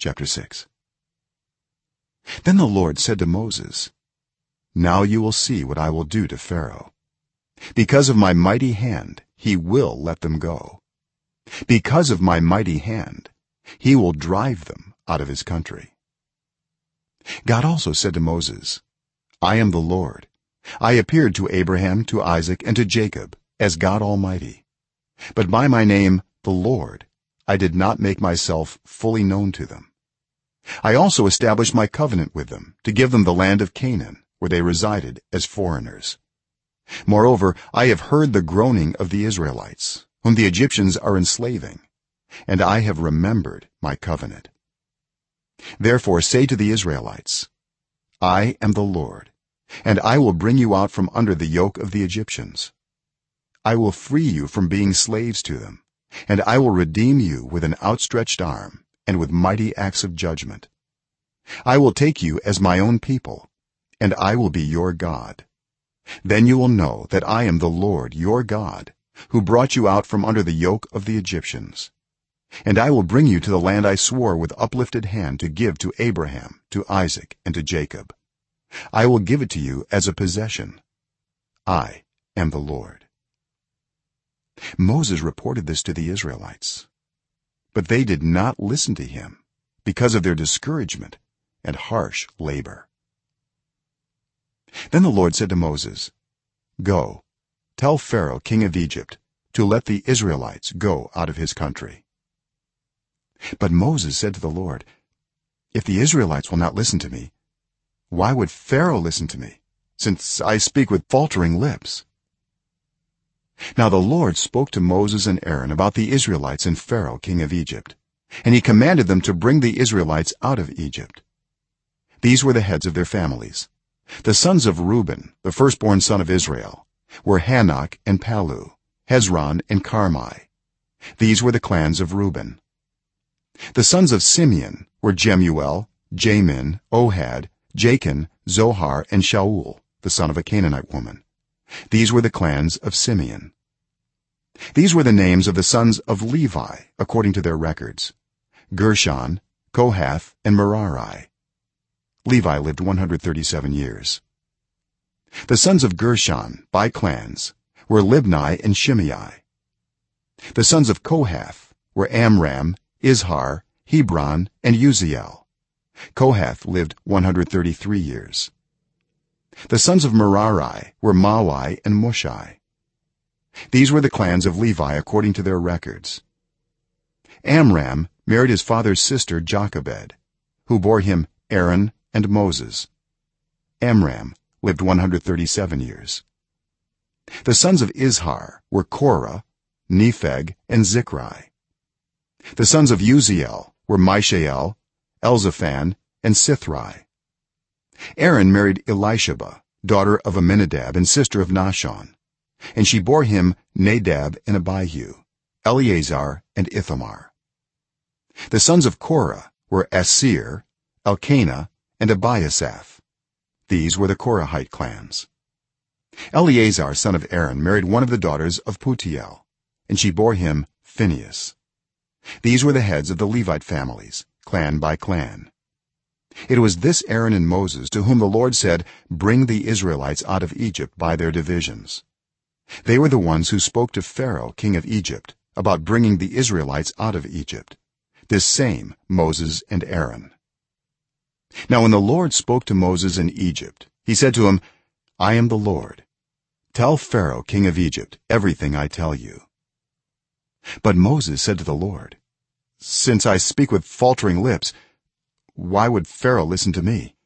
chapter 6 then the lord said to moses now you will see what i will do to pharaoh. Because of my mighty hand he will let them go. Because of my mighty hand he will drive them out of his country. God also said to moses i am the lord. I appeared to abraham to isaac and to jacob as god almighty. But by my name the lord i did not make myself fully known to them i also established my covenant with them to give them the land of canaan where they resided as foreigners. Moreover i have heard the groaning of the israelites whom the egyptians are enslaving and i have remembered my covenant. Therefore say to the israelites i am the lord and i will bring you out from under the yoke of the egyptians. I will free you from being slaves to them and i will redeem you with an outstretched arm and with mighty acts of judgment. I will take you as my own people and i will be your god. Then you will know that i am the lord your god who brought you out from under the yoke of the egyptians. And i will bring you to the land i swore with uplifted hand to give to abraham to isaac and to jacob. I will give it to you as a possession. I am the lord. Moses reported this to the israelites but they did not listen to him because of their discouragement and harsh labor. Then the lord said to moses go tell pharaoh king of egypt to let the israelites go out of his country. But moses said to the lord if the israelites will not listen to me why would pharaoh listen to me since i speak with faltering lips now the lord spoke to moses and aaron about the israelites and pharaoh king of egypt. And he commanded them to bring the israelites out of egypt. These were the heads of their families. The sons of reuben the firstborn son of israel were hanok and pallu hezron and karmi. These were the clans of reuben. The sons of simeon were jemuel jamin ohad jakin zohar and shaul the son of a canaanite woman. These were the clans of simeon these were the names of the sons of levi according to their records. Gershon kohath and merari. Levi lived 137 years. The sons of gershon by clans were libni and shimei. The sons of kohath were amram izhar hebron and uzziel kohath lived 133 years. The sons of merari were mahli and mushi these were the clans of levi according to their records. Amram married his father's sister jochebed who bore him aaron and moses. Amram lived 137 years. The sons of izhar were korah nepheg and zikri the sons of uzziel were mishael elzaphan and sithri. Aaron married elisheba daughter of amminadab and sister of nahshon and she bore him nadab and abihu eleazar and ithamar. The sons of korah were assir elkanah and abiasaph. These were the korahite clans. Eleazar son of aaron married one of the daughters of putiel and she bore him phinehas. These were the heads of the levite families clan by clan. It was this aaron and moses to whom the lord said bring the israelites out of egypt by their divisions they were the ones who spoke to pharaoh king of egypt about bringing the israelites out of egypt this same moses and aaron. Now when the lord spoke to moses in egypt he said to him i am the lord. Tell pharaoh king of egypt everything i tell you. But moses said to the lord since i speak with faltering lips why would pharaoh listen to me